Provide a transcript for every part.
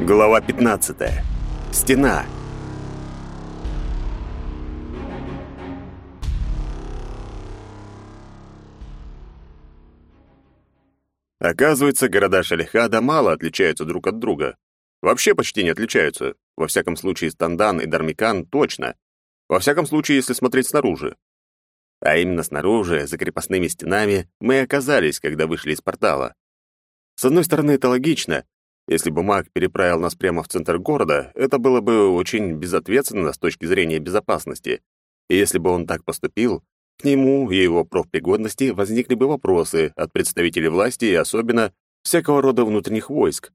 Глава 15. Стена. Оказывается, города Шалихада мало отличаются друг от друга. Вообще почти не отличаются. Во всяком случае, Стандан и Дармикан точно. Во всяком случае, если смотреть снаружи. А именно снаружи, за крепостными стенами, мы оказались, когда вышли из портала. С одной стороны, это логично. Если бы маг переправил нас прямо в центр города, это было бы очень безответственно с точки зрения безопасности. И если бы он так поступил, к нему и его профпригодности возникли бы вопросы от представителей власти и особенно всякого рода внутренних войск.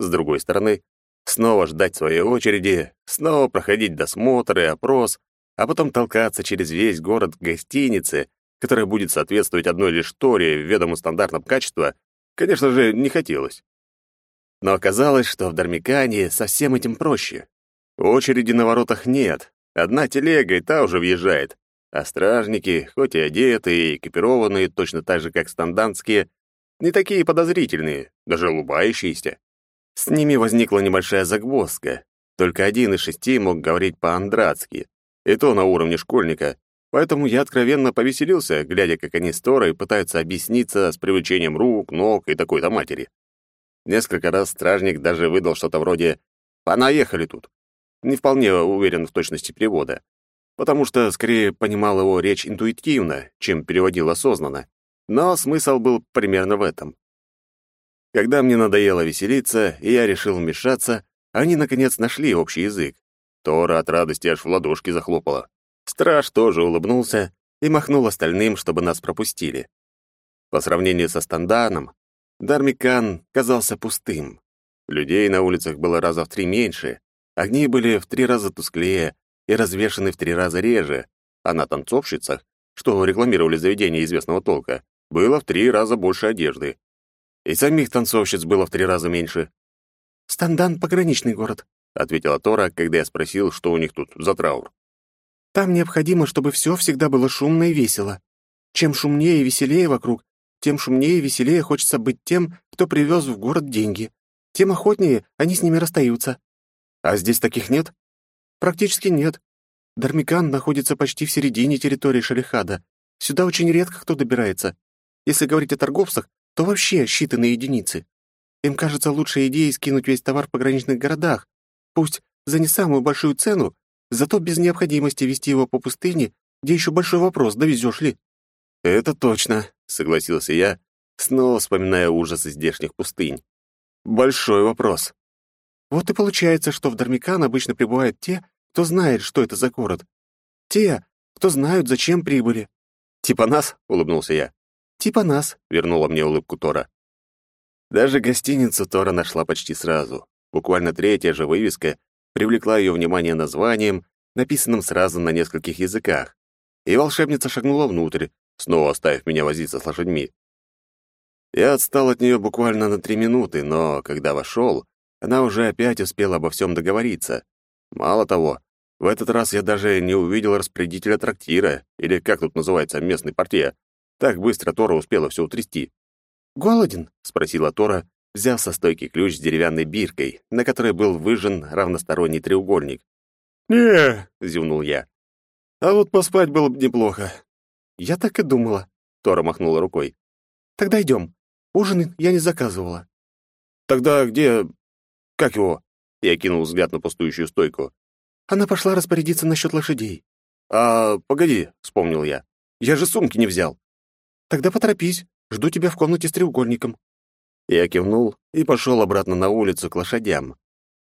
С другой стороны, снова ждать своей очереди, снова проходить досмотр и опрос, а потом толкаться через весь город к гостинице, которая будет соответствовать одной лишь торе в ведомом стандартном качества, конечно же, не хотелось. Но оказалось, что в Дармикане со всем этим проще. Очереди на воротах нет, одна телега и та уже въезжает, а стражники, хоть и одетые и экипированные точно так же, как стандантские, не такие подозрительные, даже улыбающиеся. С ними возникла небольшая загвоздка. Только один из шести мог говорить по-андратски, и то на уровне школьника, поэтому я откровенно повеселился, глядя, как они с Торой пытаются объясниться с привлечением рук, ног и такой-то матери. Несколько раз стражник даже выдал что-то вроде «понаехали тут». Не вполне уверен в точности перевода потому что скорее понимал его речь интуитивно, чем переводил осознанно. Но смысл был примерно в этом. Когда мне надоело веселиться, и я решил вмешаться, они, наконец, нашли общий язык. Тора от радости аж в ладошки захлопала. Страж тоже улыбнулся и махнул остальным, чтобы нас пропустили. По сравнению со Станданом, Дармикан казался пустым. Людей на улицах было раза в три меньше, огни были в три раза тусклее, и развешаны в три раза реже, а на танцовщицах, что рекламировали заведения известного толка, было в три раза больше одежды. И самих танцовщиц было в три раза меньше. «Стандан — пограничный город», — ответила Тора, когда я спросил, что у них тут за траур. «Там необходимо, чтобы все всегда было шумно и весело. Чем шумнее и веселее вокруг, тем шумнее и веселее хочется быть тем, кто привез в город деньги. Тем охотнее они с ними расстаются. А здесь таких нет? Практически нет. Дармикан находится почти в середине территории Шалихада. Сюда очень редко кто добирается. Если говорить о торговцах, то вообще считанные единицы. Им кажется лучшей идеей скинуть весь товар в пограничных городах, пусть за не самую большую цену, зато без необходимости вести его по пустыне, где еще большой вопрос, довезешь ли. «Это точно», — согласился я, снова вспоминая ужасы здешних пустынь. «Большой вопрос». Вот и получается, что в Дармикан обычно прибывают те, кто знает, что это за город. Те, кто знают, зачем прибыли. Типа нас, улыбнулся я. Типа нас, вернула мне улыбку Тора. Даже гостиницу Тора нашла почти сразу. Буквально третья же вывеска привлекла ее внимание названием, написанным сразу на нескольких языках. И волшебница шагнула внутрь, снова оставив меня возиться с лошадьми. Я отстал от нее буквально на три минуты, но когда вошел, она уже опять успела обо всем договориться. Мало того, в этот раз я даже не увидел распорядителя трактира, или как тут называется, местный партия. Так быстро Тора успела все утрясти. «Голоден?» — спросила Тора, взяв со стойки ключ с деревянной биркой, на которой был выжжен равносторонний треугольник. «Не», — зевнул я. «А вот поспать было бы неплохо». «Я так и думала», — Тора махнула рукой. «Тогда идем. Ужин я не заказывала». «Тогда где как его?» Я кинул взгляд на пустующую стойку. Она пошла распорядиться насчет лошадей. «А, погоди», — вспомнил я. «Я же сумки не взял». «Тогда поторопись. Жду тебя в комнате с треугольником». Я кивнул и пошел обратно на улицу к лошадям.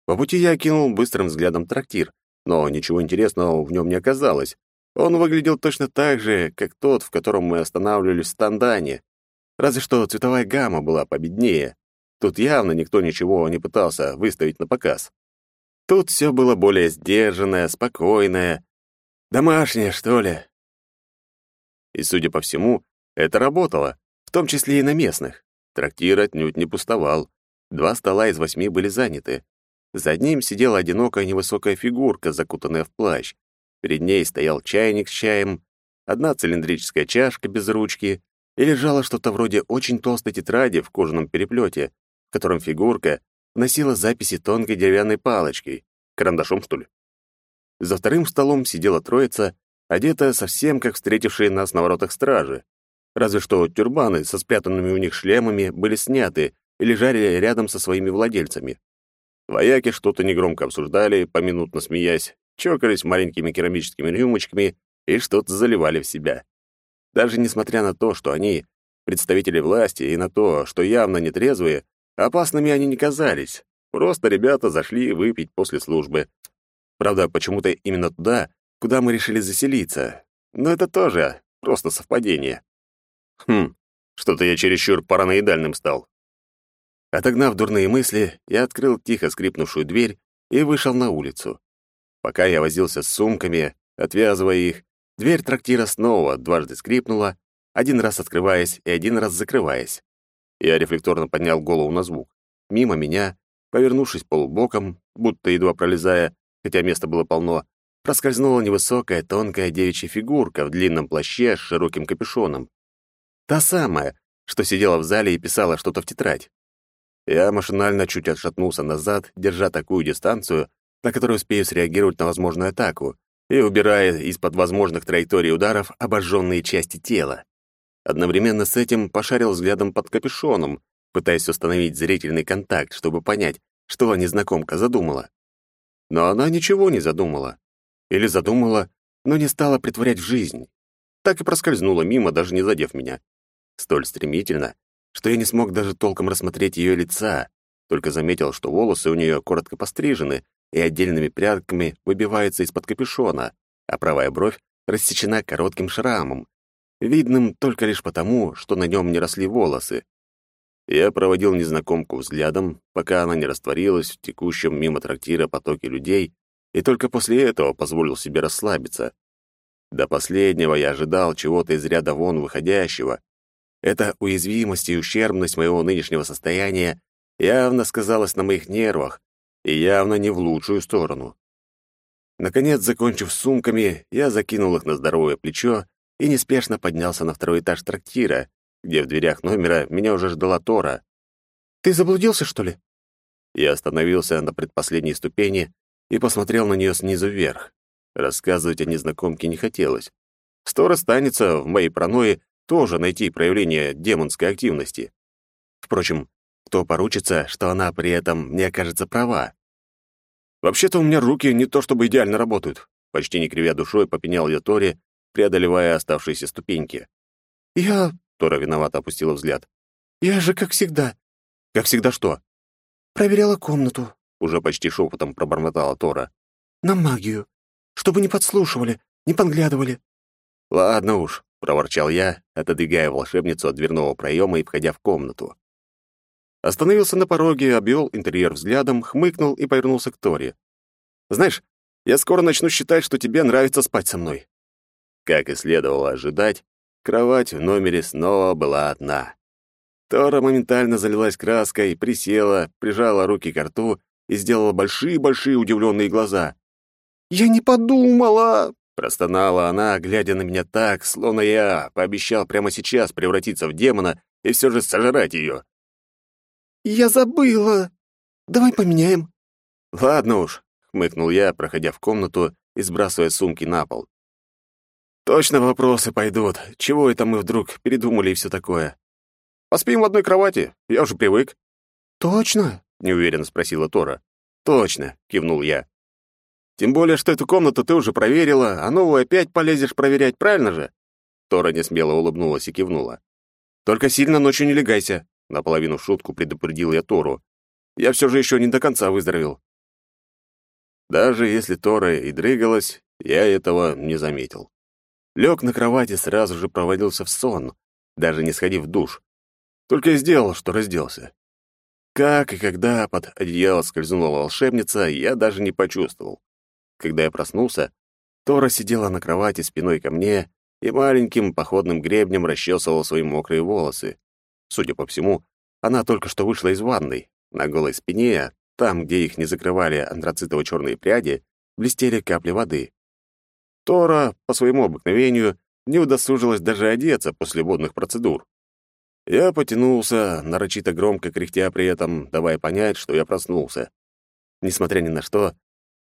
По пути я кинул быстрым взглядом трактир, но ничего интересного в нем не оказалось. Он выглядел точно так же, как тот, в котором мы останавливались в Стандане. Разве что цветовая гамма была победнее. Тут явно никто ничего не пытался выставить на показ. Тут все было более сдержанное, спокойное, домашнее, что ли. И, судя по всему, это работало, в том числе и на местных. Трактир отнюдь не пустовал. Два стола из восьми были заняты. За одним сидела одинокая невысокая фигурка, закутанная в плащ. Перед ней стоял чайник с чаем, одна цилиндрическая чашка без ручки, и лежало что-то вроде очень толстой тетради в кожаном переплете, котором фигурка носила записи тонкой деревянной палочкой. Карандашом, что ли? За вторым столом сидела троица, одетая совсем как встретившие нас на воротах стражи. Разве что тюрбаны со спрятанными у них шлемами были сняты и лежали рядом со своими владельцами. Вояки что-то негромко обсуждали, поминутно смеясь, чокались маленькими керамическими рюмочками и что-то заливали в себя. Даже несмотря на то, что они представители власти, и на то, что явно нетрезвые, опасными они не казались. Просто ребята зашли выпить после службы. Правда, почему-то именно туда, куда мы решили заселиться. Но это тоже просто совпадение. Хм, что-то я чересчур параноидальным стал. Отогнав дурные мысли, я открыл тихо скрипнувшую дверь и вышел на улицу. Пока я возился с сумками, отвязывая их, дверь трактира снова дважды скрипнула, один раз открываясь и один раз закрываясь. Я рефлекторно поднял голову на звук. Мимо меня, повернувшись полубоком, будто едва пролезая, хотя места было полно, проскользнула невысокая тонкая девичья фигурка в длинном плаще с широким капюшоном. Та самая, что сидела в зале и писала что-то в тетрадь. Я машинально чуть отшатнулся назад, держа такую дистанцию, на которую успею среагировать на возможную атаку, и убирая из-под возможных траекторий ударов обожженные части тела. Одновременно с этим пошарил взглядом под капюшоном, пытаясь установить зрительный контакт, чтобы понять, что незнакомка задумала. Но она ничего не задумала. Или задумала, но не стала притворять в жизнь. Так и проскользнула мимо, даже не задев меня. Столь стремительно, что я не смог даже толком рассмотреть ее лица, только заметил, что волосы у нее коротко пострижены и отдельными прядками выбиваются из-под капюшона, а правая бровь рассечена коротким шрамом, видным только лишь потому, что на нем не росли волосы. Я проводил незнакомку взглядом, пока она не растворилась в текущем мимо трактира потоке людей, и только после этого позволил себе расслабиться. До последнего я ожидал чего-то из ряда вон выходящего. Эта уязвимость и ущербность моего нынешнего состояния явно сказалась на моих нервах, и явно не в лучшую сторону. Наконец, закончив с сумками, я закинул их на здоровое плечо и неспешно поднялся на второй этаж трактира, где в дверях номера меня уже ждала Тора. «Ты заблудился, что ли?» Я остановился на предпоследней ступени и посмотрел на нее снизу вверх. Рассказывать о незнакомке не хотелось. Стора станется в моей паранойи тоже найти проявление демонской активности. Впрочем, кто поручится, что она при этом не окажется права? Вообще-то у меня руки не то чтобы идеально работают. Почти не кривя душой, попенял я Торе преодолевая оставшиеся ступеньки. «Я...» — Тора виновато опустила взгляд. «Я же как всегда». «Как всегда что?» «Проверяла комнату», — уже почти шепотом пробормотала Тора. «На магию. Чтобы не подслушивали, не подглядывали». «Ладно уж», — проворчал я, отодвигая волшебницу от дверного проема и входя в комнату. Остановился на пороге, обвел интерьер взглядом, хмыкнул и повернулся к Торе. «Знаешь, я скоро начну считать, что тебе нравится спать со мной. Как и следовало ожидать, кровать в номере снова была одна. Тора моментально залилась краской, присела, прижала руки к рту и сделала большие-большие удивленные глаза. «Я не подумала!» — простонала она, глядя на меня так, словно я пообещал прямо сейчас превратиться в демона и все же сожрать ее. «Я забыла! Давай поменяем!» «Ладно уж», — хмыкнул я, проходя в комнату и сбрасывая сумки на пол. Точно вопросы пойдут. Чего это мы вдруг передумали и все такое? Поспим в одной кровати, я уже привык. Точно? неуверенно спросила Тора. Точно, кивнул я. Тем более, что эту комнату ты уже проверила, а новую опять полезешь проверять, правильно же? Тора несмело улыбнулась и кивнула. Только сильно ночью не легайся, наполовину шутку предупредил я Тору. Я все же еще не до конца выздоровел. Даже если Тора и дрыгалась, я этого не заметил. Лег на кровати, сразу же провалился в сон, даже не сходив в душ. Только и сделал, что разделся. Как и когда под одеяло скользнула волшебница, я даже не почувствовал. Когда я проснулся, Тора сидела на кровати спиной ко мне и маленьким походным гребнем расчесывала свои мокрые волосы. Судя по всему, она только что вышла из ванной. На голой спине, там, где их не закрывали антрацитово-черные пряди, блестели капли воды. Тора, по своему обыкновению, не удосужилась даже одеться после водных процедур. Я потянулся, нарочито громко кряхтя при этом, давая понять, что я проснулся. Несмотря ни на что,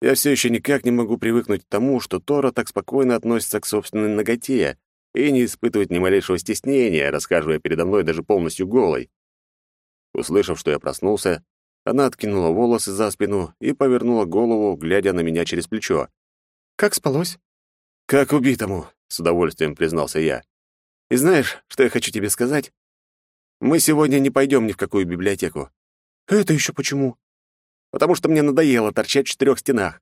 я все еще никак не могу привыкнуть к тому, что Тора так спокойно относится к собственной ноготе и не испытывает ни малейшего стеснения, расхаживая передо мной даже полностью голой. Услышав, что я проснулся, она откинула волосы за спину и повернула голову, глядя на меня через плечо. «Как спалось?» «Как убитому», — с удовольствием признался я. «И знаешь, что я хочу тебе сказать? Мы сегодня не пойдем ни в какую библиотеку». «Это еще почему?» «Потому что мне надоело торчать в четырех стенах.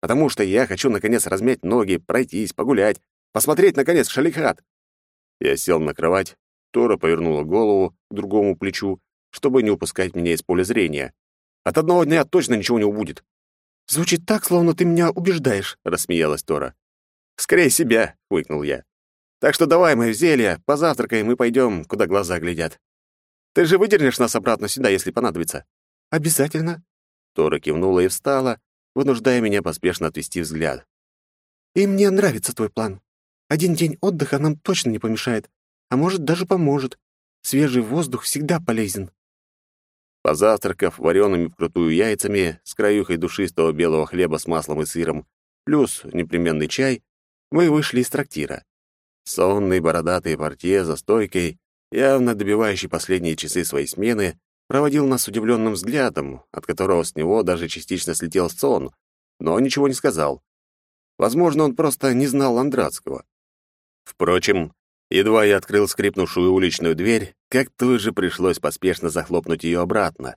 Потому что я хочу, наконец, размять ноги, пройтись, погулять, посмотреть, наконец, шалихат». Я сел на кровать, Тора повернула голову к другому плечу, чтобы не упускать меня из поля зрения. От одного дня точно ничего не убудет. Звучит так, словно ты меня убеждаешь, рассмеялась Тора. Скорее себя, хмыкнул я. Так что давай мы в зелье, позавтракаем и пойдем, куда глаза глядят. Ты же выдернешь нас обратно сюда, если понадобится. Обязательно. Тора кивнула и встала, вынуждая меня поспешно отвести взгляд. И мне нравится твой план. Один день отдыха нам точно не помешает, а может, даже поможет. Свежий воздух всегда полезен. Позавтракав вареными вкрутую яйцами с краюхой душистого белого хлеба с маслом и сыром, плюс непременный чай, мы вышли из трактира. Сонный бородатый портье за стойкой, явно добивающий последние часы своей смены, проводил нас удивленным взглядом, от которого с него даже частично слетел сон, но ничего не сказал. Возможно, он просто не знал Андратского. Впрочем, Едва я открыл скрипнувшую уличную дверь, как тут же пришлось поспешно захлопнуть ее обратно.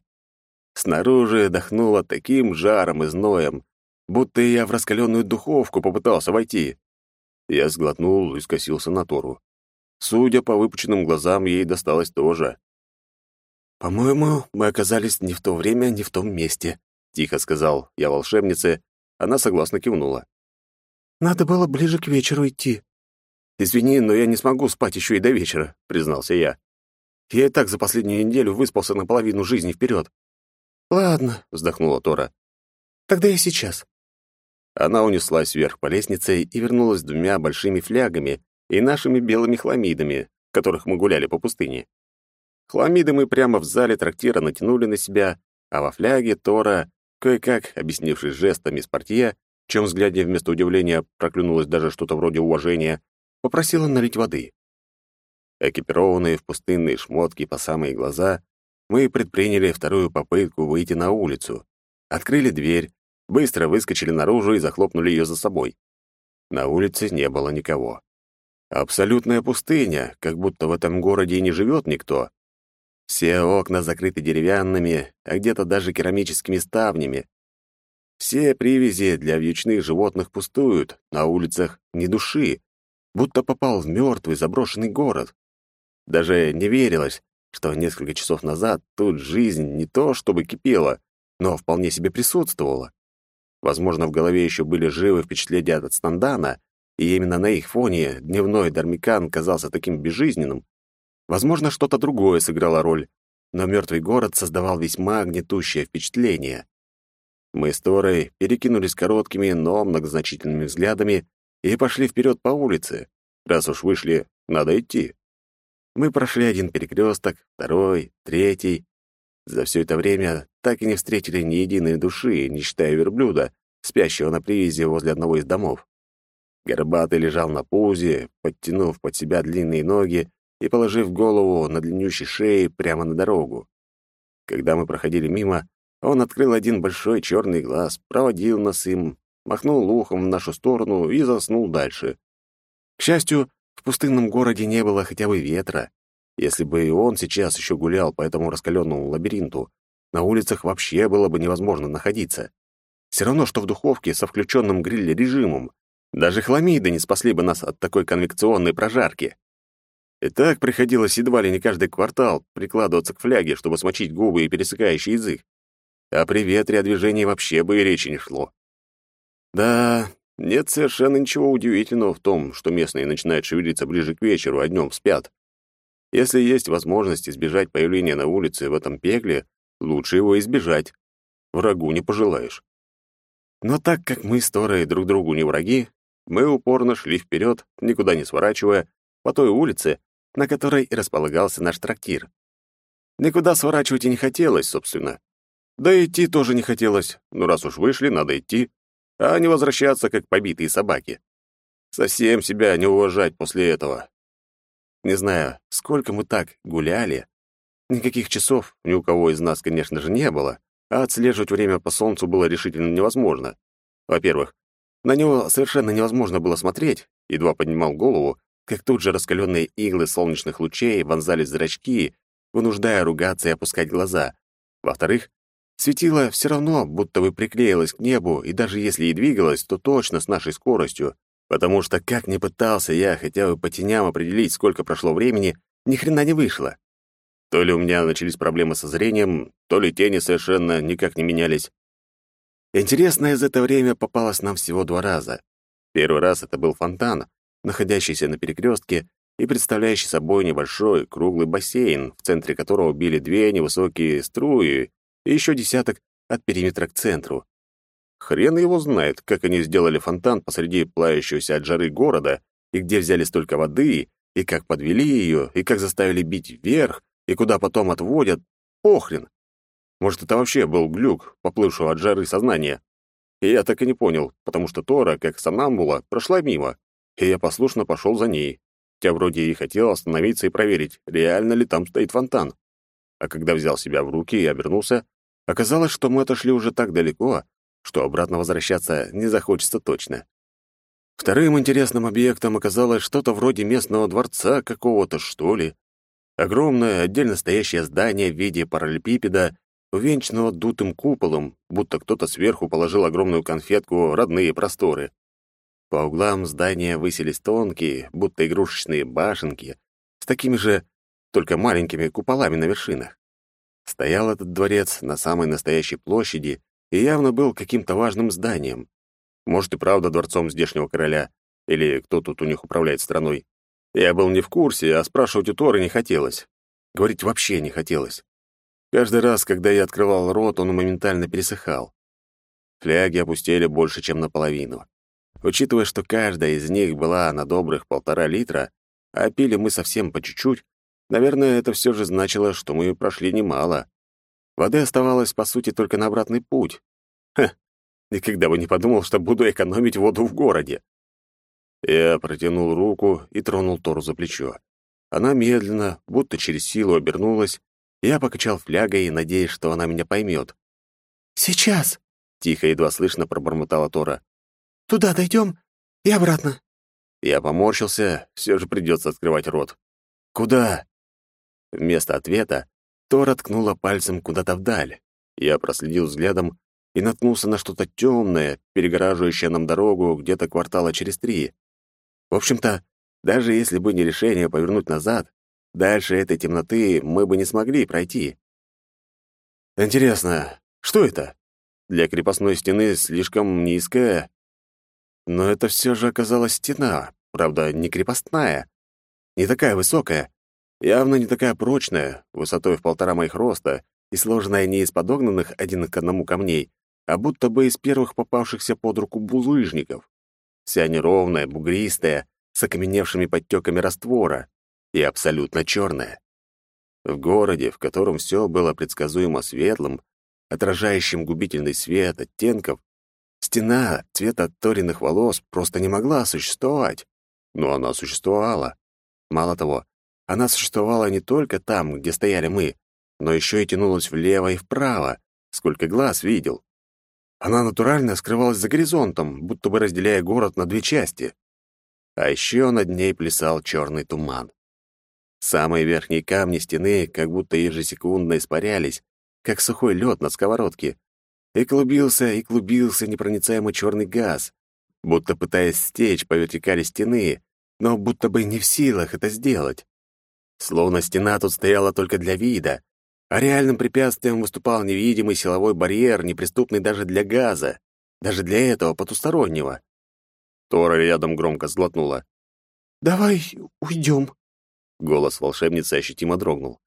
Снаружи дохнуло таким жаром и зноем, будто я в раскаленную духовку попытался войти. Я сглотнул и скосился на Тору. Судя по выпученным глазам, ей досталось тоже. «По-моему, мы оказались не в то время, не в том месте», — тихо сказал я волшебнице. Она согласно кивнула. «Надо было ближе к вечеру идти», «Извини, но я не смогу спать еще и до вечера», — признался я. «Я и так за последнюю неделю выспался наполовину жизни вперед». «Ладно», — вздохнула Тора. «Тогда я сейчас». Она унеслась вверх по лестнице и вернулась двумя большими флягами и нашими белыми хламидами, которых мы гуляли по пустыне. Хламиды мы прямо в зале трактира натянули на себя, а во фляге Тора, кое-как, объяснившись жестами с портье, в чем взгляде вместо удивления проклюнулось даже что-то вроде уважения, попросила налить воды. Экипированные в пустынные шмотки по самые глаза, мы предприняли вторую попытку выйти на улицу. Открыли дверь, быстро выскочили наружу и захлопнули ее за собой. На улице не было никого. Абсолютная пустыня, как будто в этом городе и не живет никто. Все окна закрыты деревянными, а где-то даже керамическими ставнями. Все привязи для вьючных животных пустуют, на улицах ни души, будто попал в мертвый заброшенный город. Даже не верилось, что несколько часов назад тут жизнь не то чтобы кипела, но вполне себе присутствовала. Возможно, в голове еще были живы впечатления от Стандана, и именно на их фоне дневной Дармикан казался таким безжизненным. Возможно, что-то другое сыграло роль, но мертвый город создавал весьма гнетущее впечатление. Мы с Торой перекинулись короткими, но многозначительными взглядами и пошли вперед по улице. Раз уж вышли, надо идти. Мы прошли один перекресток, второй, третий. За все это время так и не встретили ни единой души, не считая верблюда, спящего на привязи возле одного из домов. Горбатый лежал на пузе, подтянув под себя длинные ноги и положив голову на длиннющей шее прямо на дорогу. Когда мы проходили мимо, он открыл один большой черный глаз, проводил нас им махнул ухом в нашу сторону и заснул дальше. К счастью, в пустынном городе не было хотя бы ветра. Если бы и он сейчас еще гулял по этому раскаленному лабиринту, на улицах вообще было бы невозможно находиться. Все равно, что в духовке со включенным гриль-режимом. Даже хламиды не спасли бы нас от такой конвекционной прожарки. И так приходилось едва ли не каждый квартал прикладываться к фляге, чтобы смочить губы и пересыкающий язык. А при ветре о движении вообще бы и речи не шло. Да, нет совершенно ничего удивительного в том, что местные начинают шевелиться ближе к вечеру, а днем спят. Если есть возможность избежать появления на улице в этом пекле, лучше его избежать. Врагу не пожелаешь. Но так как мы с Торой друг другу не враги, мы упорно шли вперед, никуда не сворачивая, по той улице, на которой и располагался наш трактир. Никуда сворачивать и не хотелось, собственно. Да и идти тоже не хотелось, но раз уж вышли, надо идти, а не возвращаться, как побитые собаки. Совсем себя не уважать после этого. Не знаю, сколько мы так гуляли. Никаких часов ни у кого из нас, конечно же, не было, а отслеживать время по солнцу было решительно невозможно. Во-первых, на него совершенно невозможно было смотреть, едва поднимал голову, как тут же раскаленные иглы солнечных лучей вонзались в зрачки, вынуждая ругаться и опускать глаза. Во-вторых, светило все равно будто бы приклеилось к небу, и даже если и двигалось, то точно с нашей скоростью, потому что как ни пытался я хотя бы по теням определить, сколько прошло времени, ни хрена не вышло. То ли у меня начались проблемы со зрением, то ли тени совершенно никак не менялись. Интересное за это время попалось нам всего два раза. Первый раз это был фонтан, находящийся на перекрестке и представляющий собой небольшой круглый бассейн, в центре которого били две невысокие струи и еще десяток от периметра к центру. Хрен его знает, как они сделали фонтан посреди плающегося от жары города, и где взяли столько воды, и как подвели ее, и как заставили бить вверх, и куда потом отводят. Похрен. Может, это вообще был глюк, поплывшего от жары сознания. И я так и не понял, потому что Тора, как сомнамбула, прошла мимо, и я послушно пошел за ней. Хотя вроде и хотел остановиться и проверить, реально ли там стоит фонтан. А когда взял себя в руки и обернулся, оказалось, что мы отошли уже так далеко, что обратно возвращаться не захочется точно. Вторым интересным объектом оказалось что-то вроде местного дворца какого-то, что ли. Огромное, отдельно стоящее здание в виде параллелепипеда увенчанного дутым куполом, будто кто-то сверху положил огромную конфетку родные просторы. По углам здания высились тонкие, будто игрушечные башенки, с такими же, только маленькими куполами на вершинах. Стоял этот дворец на самой настоящей площади и явно был каким-то важным зданием. Может и правда дворцом здешнего короля, или кто тут у них управляет страной. Я был не в курсе, а спрашивать у Торы не хотелось. Говорить вообще не хотелось. Каждый раз, когда я открывал рот, он моментально пересыхал. Фляги опустили больше, чем наполовину. Учитывая, что каждая из них была на добрых полтора литра, а пили мы совсем по чуть-чуть, наверное, это все же значило, что мы прошли немало. Воды оставалось, по сути, только на обратный путь. Ха, никогда бы не подумал, что буду экономить воду в городе. Я протянул руку и тронул Тору за плечо. Она медленно, будто через силу обернулась я покачал флягой, надеясь, что она меня поймет. «Сейчас!» — тихо, едва слышно пробормотала Тора. «Туда дойдем и обратно». Я поморщился, все же придется открывать рот. «Куда?» Вместо ответа Тора ткнула пальцем куда-то вдаль. Я проследил взглядом и наткнулся на что-то темное, перегораживающее нам дорогу где-то квартала через три. В общем-то, даже если бы не решение повернуть назад, Дальше этой темноты мы бы не смогли пройти. Интересно, что это? Для крепостной стены слишком низкая. Но это все же оказалась стена, правда, не крепостная. Не такая высокая, явно не такая прочная, высотой в полтора моих роста и сложенная не из подогнанных один к одному камней, а будто бы из первых попавшихся под руку булыжников. Вся неровная, бугристая, с окаменевшими подтеками раствора и абсолютно черная. В городе, в котором все было предсказуемо светлым, отражающим губительный свет оттенков, стена цвета ториных волос просто не могла существовать. Но она существовала. Мало того, она существовала не только там, где стояли мы, но еще и тянулась влево и вправо, сколько глаз видел. Она натурально скрывалась за горизонтом, будто бы разделяя город на две части. А еще над ней плясал черный туман. Самые верхние камни стены как будто ежесекундно испарялись, как сухой лед на сковородке. И клубился, и клубился непроницаемый черный газ, будто пытаясь стечь по вертикали стены, но будто бы не в силах это сделать. Словно стена тут стояла только для вида, а реальным препятствием выступал невидимый силовой барьер, неприступный даже для газа, даже для этого потустороннего. Тора рядом громко сглотнула. «Давай уйдем», Голос волшебницы ощутимо дрогнул.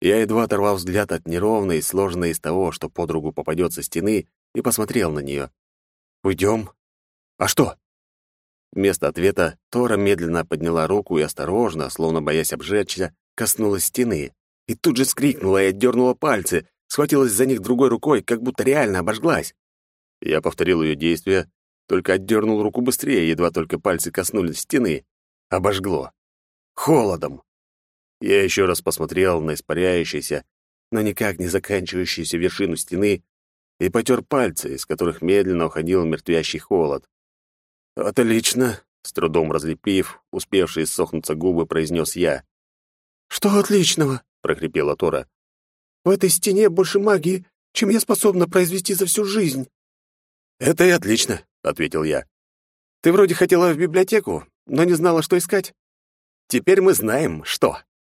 Я едва оторвал взгляд от неровной, сложенной из того, что подругу попадется стены, и посмотрел на нее. «Уйдем? А что?» Вместо ответа Тора медленно подняла руку и осторожно, словно боясь обжечься, коснулась стены. И тут же скрикнула и отдернула пальцы, схватилась за них другой рукой, как будто реально обожглась. Я повторил ее действия, только отдернул руку быстрее, едва только пальцы коснулись стены. Обожгло. Холодом. Я еще раз посмотрел на испаряющийся, но никак не заканчивающуюся вершину стены и потер пальцы, из которых медленно уходил мертвящий холод. «Отлично!» — с трудом разлепив, успевшие сохнуться губы, произнес я. «Что отличного?» — прохрипела Тора. «В этой стене больше магии, чем я способна произвести за всю жизнь». «Это и отлично», — ответил я. «Ты вроде хотела в библиотеку, но не знала, что искать. Теперь мы знаем, что».